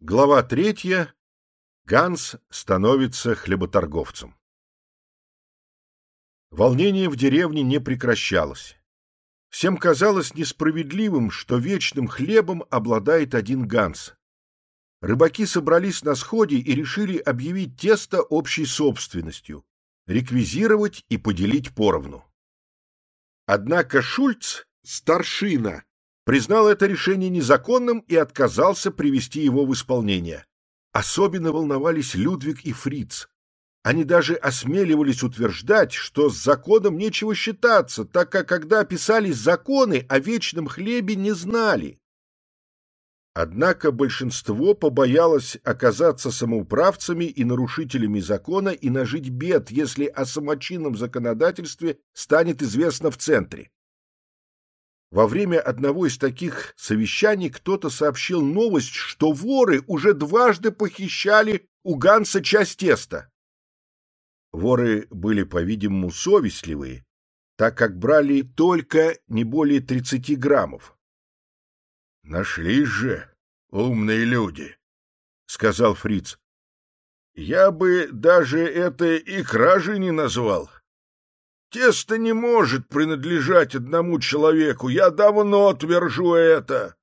Глава третья. Ганс становится хлеботорговцем. Волнение в деревне не прекращалось. Всем казалось несправедливым, что вечным хлебом обладает один Ганс. Рыбаки собрались на сходе и решили объявить тесто общей собственностью, реквизировать и поделить поровну. Однако Шульц, старшина, признал это решение незаконным и отказался привести его в исполнение. Особенно волновались Людвиг и Фриц. Они даже осмеливались утверждать, что с законом нечего считаться, так как когда писались законы, о вечном хлебе не знали. Однако большинство побоялось оказаться самоуправцами и нарушителями закона и нажить бед, если о самочинном законодательстве станет известно в центре. Во время одного из таких совещаний кто-то сообщил новость, что воры уже дважды похищали у Ганса часть теста. Воры были, по-видимому, совестливые, так как брали только не более 30 граммов. — Нашлись же умные люди, — сказал Фриц. Я бы даже это и кражей не назвал. Тесто не может принадлежать одному человеку. Я давно твержу это.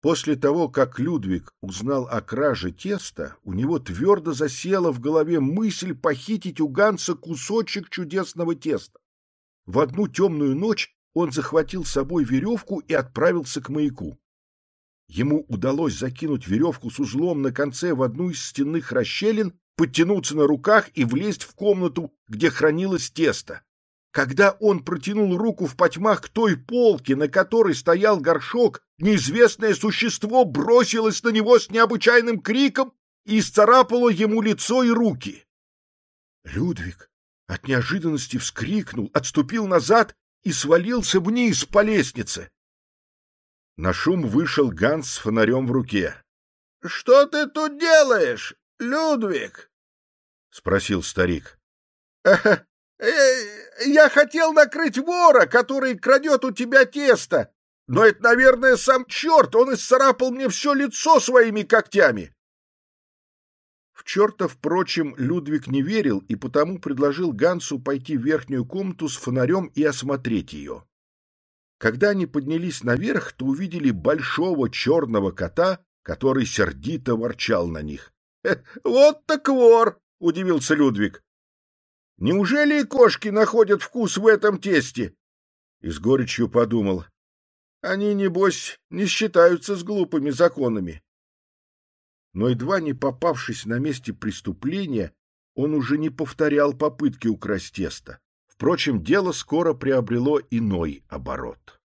После того, как Людвиг узнал о краже теста, у него твердо засела в голове мысль похитить у Ганса кусочек чудесного теста. В одну темную ночь он захватил с собой веревку и отправился к маяку. Ему удалось закинуть веревку с узлом на конце в одну из стенных расщелин подтянуться на руках и влезть в комнату, где хранилось тесто. Когда он протянул руку в потьмах к той полке, на которой стоял горшок, неизвестное существо бросилось на него с необычайным криком и исцарапало ему лицо и руки. Людвиг от неожиданности вскрикнул, отступил назад и свалился вниз по лестнице. На шум вышел Ганс с фонарем в руке. — Что ты тут делаешь? Людвиг? — спросил старик. «Э, — Я хотел накрыть вора, который крадет у тебя тесто. Но это, наверное, сам черт, он исцарапал мне все лицо своими когтями. В черта, впрочем, Людвиг не верил и потому предложил Гансу пойти в верхнюю комнату с фонарем и осмотреть ее. Когда они поднялись наверх, то увидели большого черного кота, который сердито ворчал на них. — Вот так вор! — удивился Людвиг. — Неужели и кошки находят вкус в этом тесте? И с горечью подумал. Они, небось, не считаются с глупыми законами. Но едва не попавшись на месте преступления, он уже не повторял попытки украсть тесто. Впрочем, дело скоро приобрело иной оборот.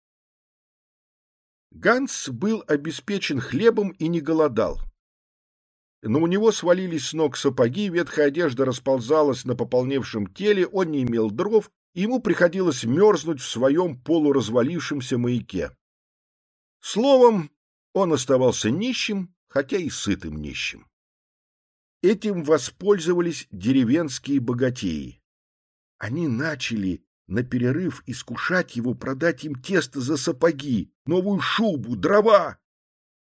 Ганс был обеспечен хлебом и не голодал но у него свалились с ног сапоги, ветхая одежда расползалась на пополневшем теле, он не имел дров, ему приходилось мерзнуть в своем полуразвалившемся маяке. Словом, он оставался нищим, хотя и сытым нищим. Этим воспользовались деревенские богатеи. Они начали на перерыв искушать его продать им тесто за сапоги, новую шубу, дрова.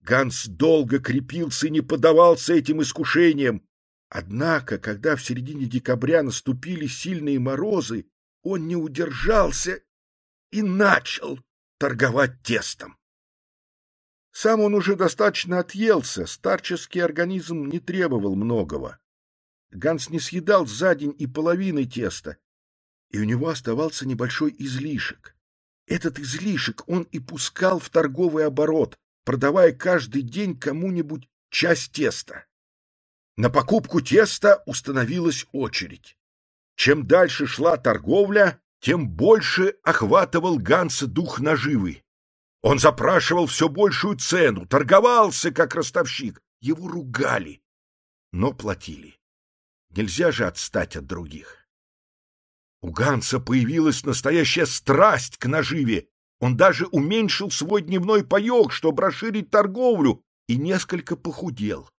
Ганс долго крепился и не поддавался этим искушениям. Однако, когда в середине декабря наступили сильные морозы, он не удержался и начал торговать тестом. Сам он уже достаточно отъелся, старческий организм не требовал многого. Ганс не съедал за день и половины теста, и у него оставался небольшой излишек. Этот излишек он и пускал в торговый оборот, продавая каждый день кому-нибудь часть теста. На покупку теста установилась очередь. Чем дальше шла торговля, тем больше охватывал Ганса дух наживы. Он запрашивал все большую цену, торговался, как ростовщик. Его ругали, но платили. Нельзя же отстать от других. У Ганса появилась настоящая страсть к наживе, он даже уменьшил свой дневной паек, чтобы расширить торговлю, и несколько похудел.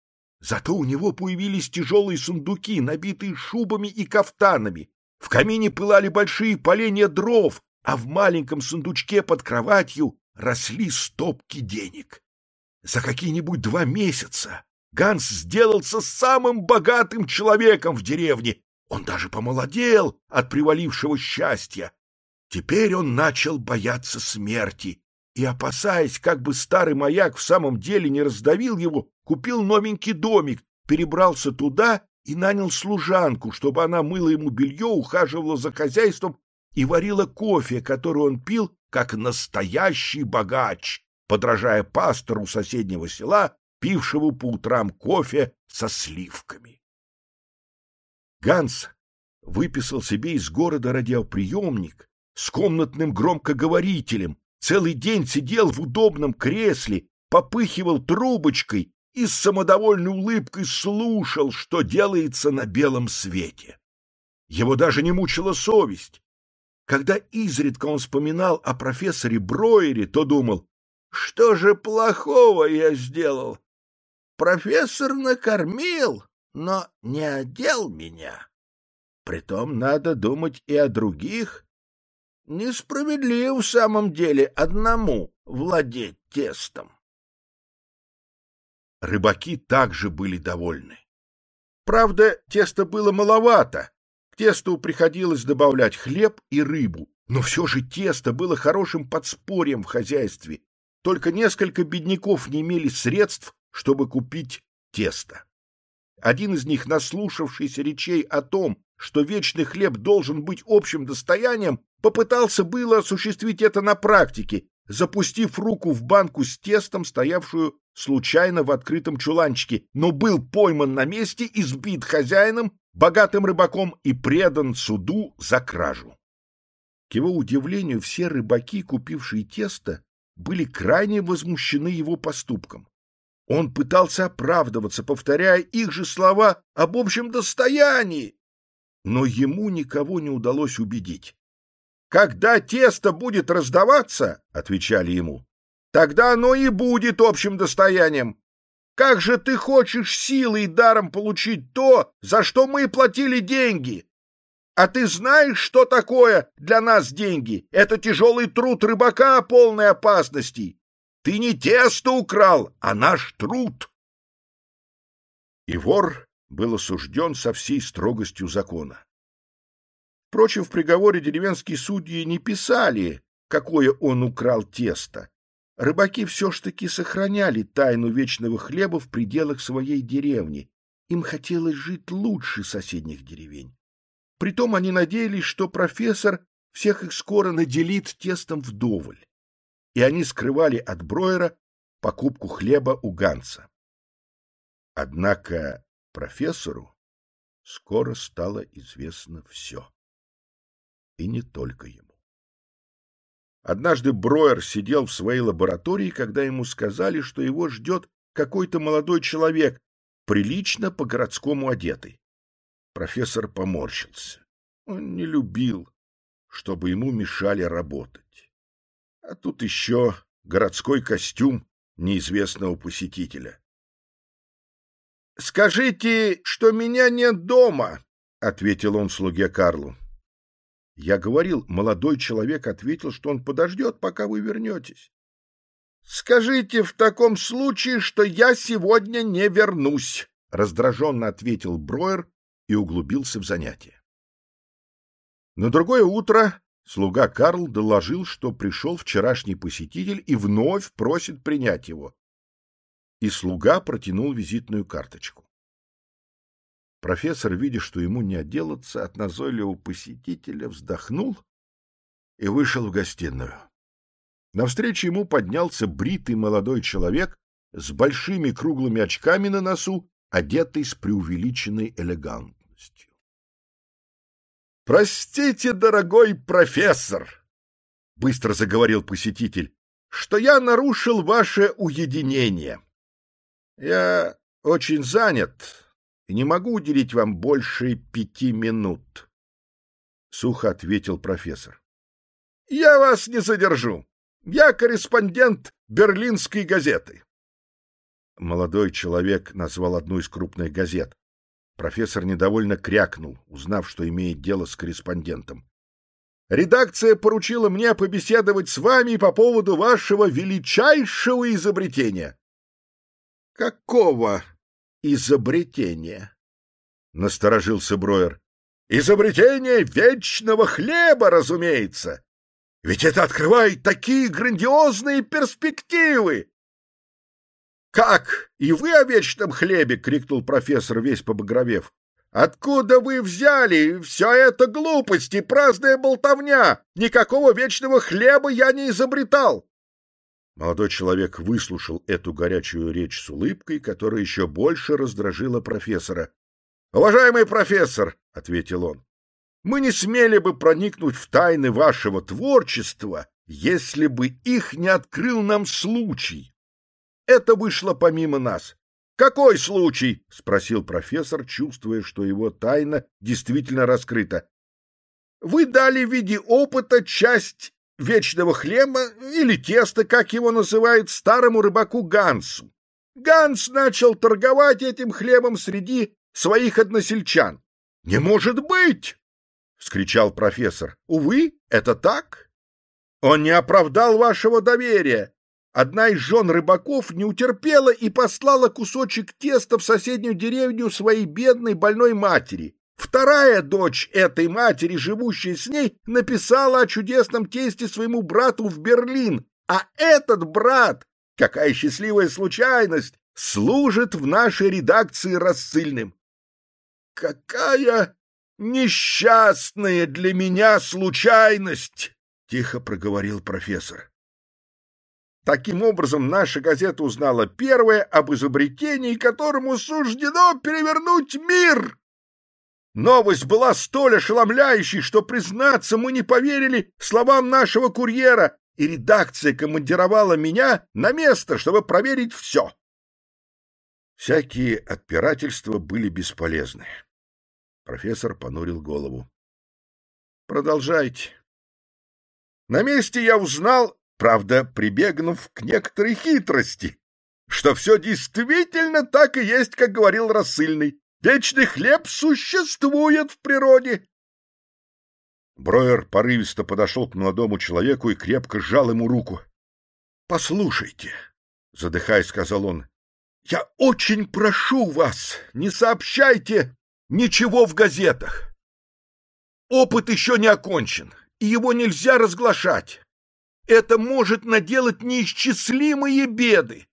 Зато у него появились тяжелые сундуки, набитые шубами и кафтанами. В камине пылали большие поленья дров, а в маленьком сундучке под кроватью росли стопки денег. За какие-нибудь два месяца Ганс сделался самым богатым человеком в деревне. Он даже помолодел от привалившего счастья. Теперь он начал бояться смерти и, опасаясь, как бы старый маяк в самом деле не раздавил его, купил новенький домик, перебрался туда и нанял служанку, чтобы она мыла ему белье, ухаживала за хозяйством и варила кофе, который он пил, как настоящий богач, подражая пастору соседнего села, пившего по утрам кофе со сливками. Ганс выписал себе из города радиоприемник с комнатным громкоговорителем, целый день сидел в удобном кресле, попыхивал трубочкой и с самодовольной улыбкой слушал, что делается на белом свете. Его даже не мучила совесть. Когда изредка он вспоминал о профессоре Броере, то думал, что же плохого я сделал? Профессор накормил, но не одел меня. Притом надо думать и о других. Несправедливо в самом деле одному владеть тестом. Рыбаки также были довольны. Правда, теста было маловато. К тесту приходилось добавлять хлеб и рыбу, но все же тесто было хорошим подспорьем в хозяйстве. Только несколько бедняков не имели средств, чтобы купить тесто. Один из них, наслушавшийся речей о том, что вечный хлеб должен быть общим достоянием, попытался было осуществить это на практике, запустив руку в банку с тестом, стоявшую случайно в открытом чуланчике, но был пойман на месте, избит хозяином, богатым рыбаком и предан суду за кражу. К его удивлению, все рыбаки, купившие тесто, были крайне возмущены его поступком. Он пытался оправдываться, повторяя их же слова об общем достоянии, но ему никого не удалось убедить. «Когда тесто будет раздаваться, — отвечали ему, — тогда оно и будет общим достоянием. Как же ты хочешь силой и даром получить то, за что мы платили деньги? А ты знаешь, что такое для нас деньги? Это тяжелый труд рыбака, полной опасностей. Ты не тесто украл, а наш труд. И вор был осужден со всей строгостью закона. Впрочем, в приговоре деревенские судьи не писали, какое он украл тесто. Рыбаки все ж таки сохраняли тайну вечного хлеба в пределах своей деревни. Им хотелось жить лучше соседних деревень. Притом они надеялись, что профессор всех их скоро наделит тестом вдоволь и они скрывали от Броера покупку хлеба у Ганса. Однако профессору скоро стало известно все. И не только ему. Однажды Броер сидел в своей лаборатории, когда ему сказали, что его ждет какой-то молодой человек, прилично по-городскому одетый. Профессор поморщился. Он не любил, чтобы ему мешали работать. А тут еще городской костюм неизвестного посетителя. — Скажите, что меня нет дома, — ответил он слуге Карлу. Я говорил, молодой человек ответил, что он подождет, пока вы вернетесь. — Скажите в таком случае, что я сегодня не вернусь, — раздраженно ответил Броер и углубился в занятие. На другое утро Слуга Карл доложил, что пришел вчерашний посетитель и вновь просит принять его. И слуга протянул визитную карточку. Профессор, видя, что ему не отделаться от назойливого посетителя, вздохнул и вышел в гостиную. Навстречу ему поднялся бритый молодой человек с большими круглыми очками на носу, одетый с преувеличенной элегантностью. «Простите, дорогой профессор!» — быстро заговорил посетитель, — что я нарушил ваше уединение. Я очень занят и не могу уделить вам больше пяти минут. Сухо ответил профессор. Я вас не задержу. Я корреспондент Берлинской газеты. Молодой человек назвал одну из крупных газет. Профессор недовольно крякнул, узнав, что имеет дело с корреспондентом. «Редакция поручила мне побеседовать с вами по поводу вашего величайшего изобретения. Какого изобретения? Насторожился Броер. Изобретение вечного хлеба, разумеется. Ведь это открывает такие грандиозные перспективы. «Как? И вы о вечном хлебе?» — крикнул профессор, весь побагровев. «Откуда вы взяли? Все это глупости, праздная болтовня! Никакого вечного хлеба я не изобретал!» Молодой человек выслушал эту горячую речь с улыбкой, которая еще больше раздражила профессора. «Уважаемый профессор!» — ответил он. «Мы не смели бы проникнуть в тайны вашего творчества, если бы их не открыл нам случай. Это вышло помимо нас. «Какой случай?» — спросил профессор, чувствуя, что его тайна действительно раскрыта. «Вы дали в виде опыта часть вечного хлеба или теста, как его называют, старому рыбаку Гансу. Ганс начал торговать этим хлебом среди своих односельчан. «Не может быть!» — вскричал профессор. «Увы, это так. Он не оправдал вашего доверия. Одна из жен рыбаков не утерпела и послала кусочек теста в соседнюю деревню своей бедной больной матери. Вторая дочь этой матери, живущая с ней, написала о чудесном тесте своему брату в Берлин, а этот брат, какая счастливая случайность, служит в нашей редакции рассыльным. Какая несчастная для меня случайность, тихо проговорил профессор. Таким образом, наша газета узнала первое об изобретении, которому суждено перевернуть мир. Новость была столь ошеломляющей, что, признаться, мы не поверили словам нашего курьера, и редакция командировала меня на место, чтобы проверить все. Всякие отпирательства были бесполезны. Профессор понурил голову. Продолжайте. На месте я узнал правда, прибегнув к некоторой хитрости, что все действительно так и есть, как говорил рассыльный. Вечный хлеб существует в природе. Броер порывисто подошел к молодому человеку и крепко сжал ему руку. — Послушайте, — задыхаясь, сказал он, — я очень прошу вас, не сообщайте ничего в газетах. Опыт еще не окончен, и его нельзя разглашать это может наделать неисчислимые беды.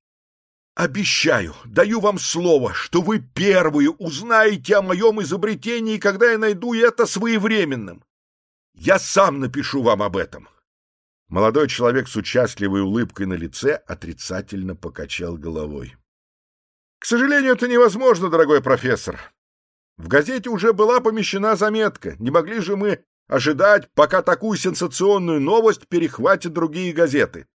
Обещаю, даю вам слово, что вы первые узнаете о моем изобретении, когда я найду это своевременным. Я сам напишу вам об этом. Молодой человек с участливой улыбкой на лице отрицательно покачал головой. К сожалению, это невозможно, дорогой профессор. В газете уже была помещена заметка. Не могли же мы ожидать, пока такую сенсационную новость перехватят другие газеты. —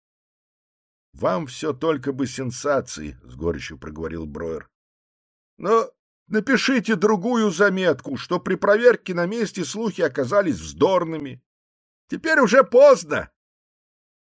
Вам все только бы сенсации, — с горечью проговорил Броер. — Но напишите другую заметку, что при проверке на месте слухи оказались вздорными. Теперь уже поздно.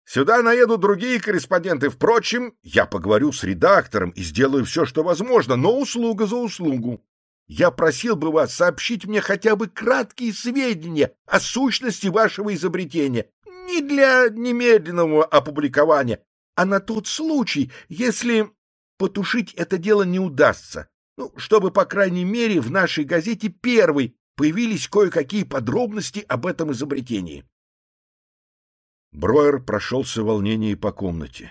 Сюда наедут другие корреспонденты. Впрочем, я поговорю с редактором и сделаю все, что возможно, но услуга за услугу. Я просил бы вас сообщить мне хотя бы краткие сведения о сущности вашего изобретения, не для немедленного опубликования, а на тот случай, если потушить это дело не удастся, ну, чтобы, по крайней мере, в нашей газете первой появились кое-какие подробности об этом изобретении. Броер прошелся в волнении по комнате.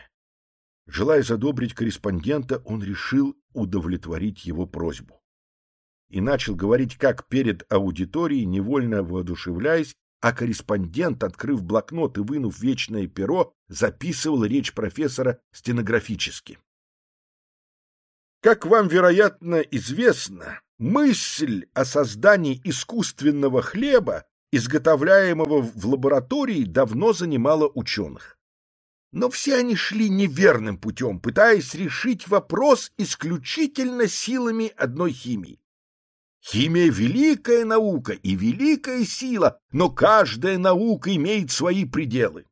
Желая задобрить корреспондента, он решил удовлетворить его просьбу и начал говорить как перед аудиторией, невольно воодушевляясь, а корреспондент, открыв блокнот и вынув вечное перо, записывал речь профессора стенографически. Как вам, вероятно, известно, мысль о создании искусственного хлеба, изготовляемого в лаборатории, давно занимала ученых. Но все они шли неверным путем, пытаясь решить вопрос исключительно силами одной химии. Химия — великая наука и великая сила, но каждая наука имеет свои пределы.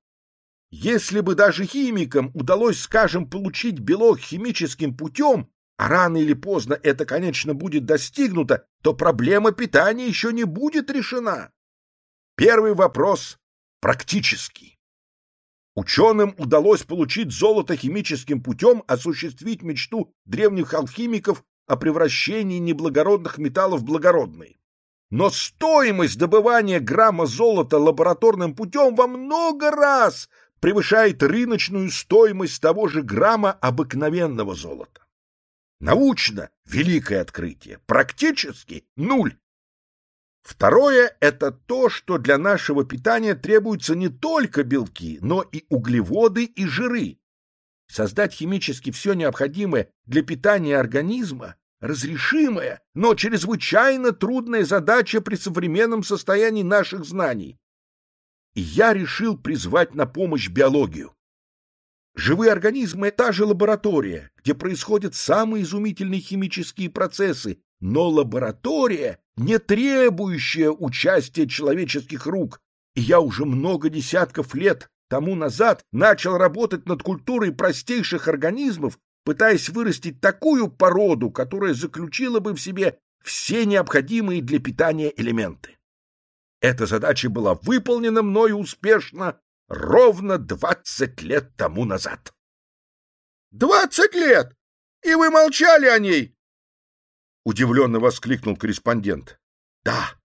Если бы даже химикам удалось, скажем, получить белок химическим путем, а рано или поздно это, конечно, будет достигнуто, то проблема питания еще не будет решена. Первый вопрос практический. Ученым удалось получить золото химическим путем, осуществить мечту древних алхимиков о превращении неблагородных металлов в благородные. Но стоимость добывания грамма золота лабораторным путем во много раз превышает рыночную стоимость того же грамма обыкновенного золота. Научно – великое открытие, практически – нуль. Второе – это то, что для нашего питания требуются не только белки, но и углеводы и жиры. Создать химически все необходимое для питания организма – разрешимая, но чрезвычайно трудная задача при современном состоянии наших знаний. И я решил призвать на помощь биологию. Живые организмы – та же лаборатория, где происходят самые изумительные химические процессы, но лаборатория, не требующая участия человеческих рук. И я уже много десятков лет тому назад начал работать над культурой простейших организмов, пытаясь вырастить такую породу, которая заключила бы в себе все необходимые для питания элементы. Эта задача была выполнена мною успешно ровно двадцать лет тому назад. «Двадцать лет! И вы молчали о ней!» Удивленно воскликнул корреспондент. «Да,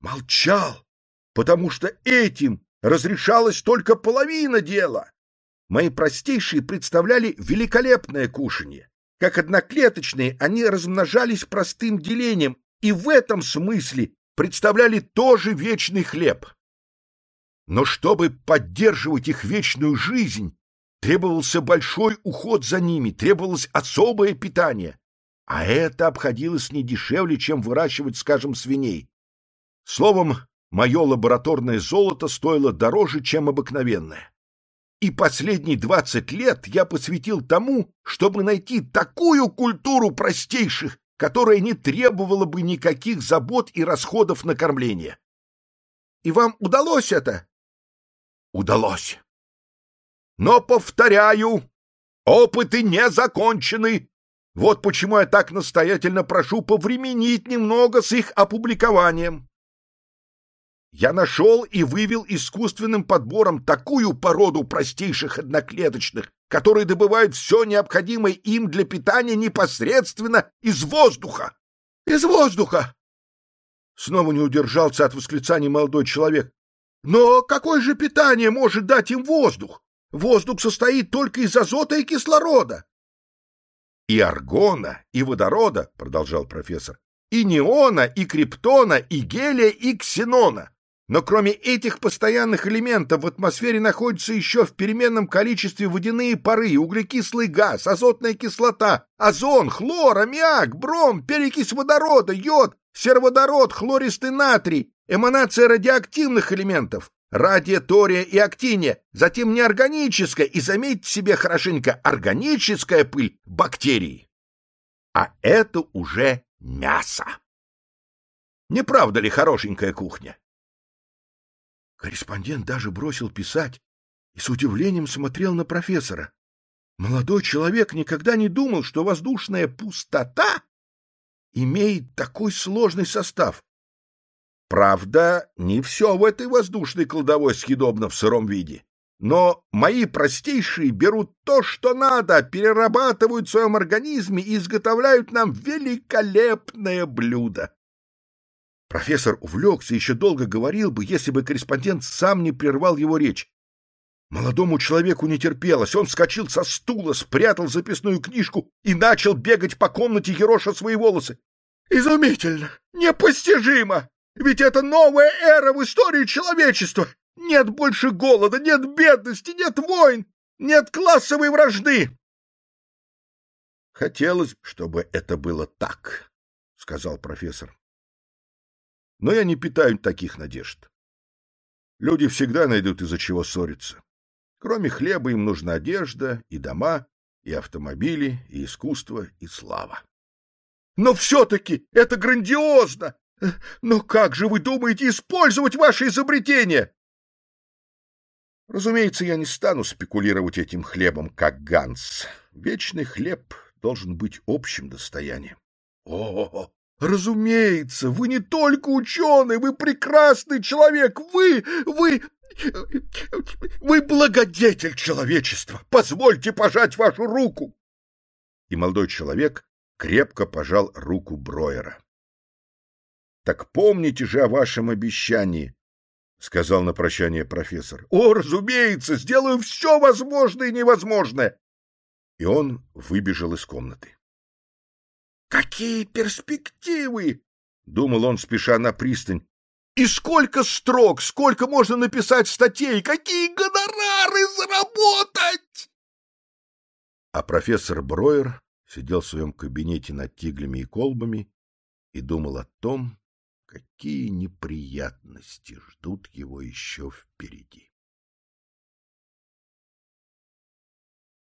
молчал, потому что этим разрешалась только половина дела. Мои простейшие представляли великолепное кушанье. Как одноклеточные, они размножались простым делением и в этом смысле представляли тоже вечный хлеб. Но чтобы поддерживать их вечную жизнь, требовался большой уход за ними, требовалось особое питание. А это обходилось не дешевле, чем выращивать, скажем, свиней. Словом, мое лабораторное золото стоило дороже, чем обыкновенное. И последние двадцать лет я посвятил тому, чтобы найти такую культуру простейших, которая не требовала бы никаких забот и расходов на кормление. И вам удалось это? Удалось. Но, повторяю, опыты не закончены. Вот почему я так настоятельно прошу повременить немного с их опубликованием. Я нашел и вывел искусственным подбором такую породу простейших одноклеточных, которые добывают все необходимое им для питания непосредственно из воздуха. Из воздуха! Снова не удержался от восклицания молодой человек. Но какое же питание может дать им воздух? Воздух состоит только из азота и кислорода. И аргона, и водорода, продолжал профессор, и неона, и криптона, и гелия, и ксенона. Но кроме этих постоянных элементов в атмосфере находятся еще в переменном количестве водяные пары, углекислый газ, азотная кислота, озон, хлор, аммиак, бром, перекись водорода, йод, сероводород, хлористый натрий, эманация радиоактивных элементов, радия, тория и актиния, затем неорганическая и, заметьте себе хорошенько, органическая пыль бактерий. А это уже мясо. Не правда ли хорошенькая кухня? Корреспондент даже бросил писать и с удивлением смотрел на профессора. Молодой человек никогда не думал, что воздушная пустота имеет такой сложный состав. Правда, не все в этой воздушной кладовой съедобно в сыром виде. Но мои простейшие берут то, что надо, перерабатывают в своем организме и изготовляют нам великолепное блюдо. Профессор увлекся, еще долго говорил бы, если бы корреспондент сам не прервал его речь. Молодому человеку не терпелось. Он вскочил со стула, спрятал записную книжку и начал бегать по комнате ероша свои волосы. «Изумительно! Непостижимо! Ведь это новая эра в истории человечества! Нет больше голода, нет бедности, нет войн, нет классовой вражды!» «Хотелось, чтобы это было так», — сказал профессор. «Но я не питаю таких надежд. Люди всегда найдут из-за чего ссориться. Кроме хлеба им нужна одежда и дома, и автомобили, и искусство, и слава. Но все-таки это грандиозно! Но как же вы думаете использовать ваше изобретение? Разумеется, я не стану спекулировать этим хлебом, как Ганс. Вечный хлеб должен быть общим достоянием. О, разумеется, вы не только ученый, вы прекрасный человек, вы, вы Вы благодетель человечества! Позвольте пожать вашу руку!» И молодой человек крепко пожал руку Броера. «Так помните же о вашем обещании», — сказал на прощание профессор. «О, разумеется, сделаю все возможное и невозможное!» И он выбежал из комнаты. «Какие перспективы!» — думал он, спеша на пристань. «И сколько строк, сколько можно написать статей, какие гонорары заработать!» А профессор Броер сидел в своем кабинете над тиглями и колбами и думал о том, какие неприятности ждут его еще впереди.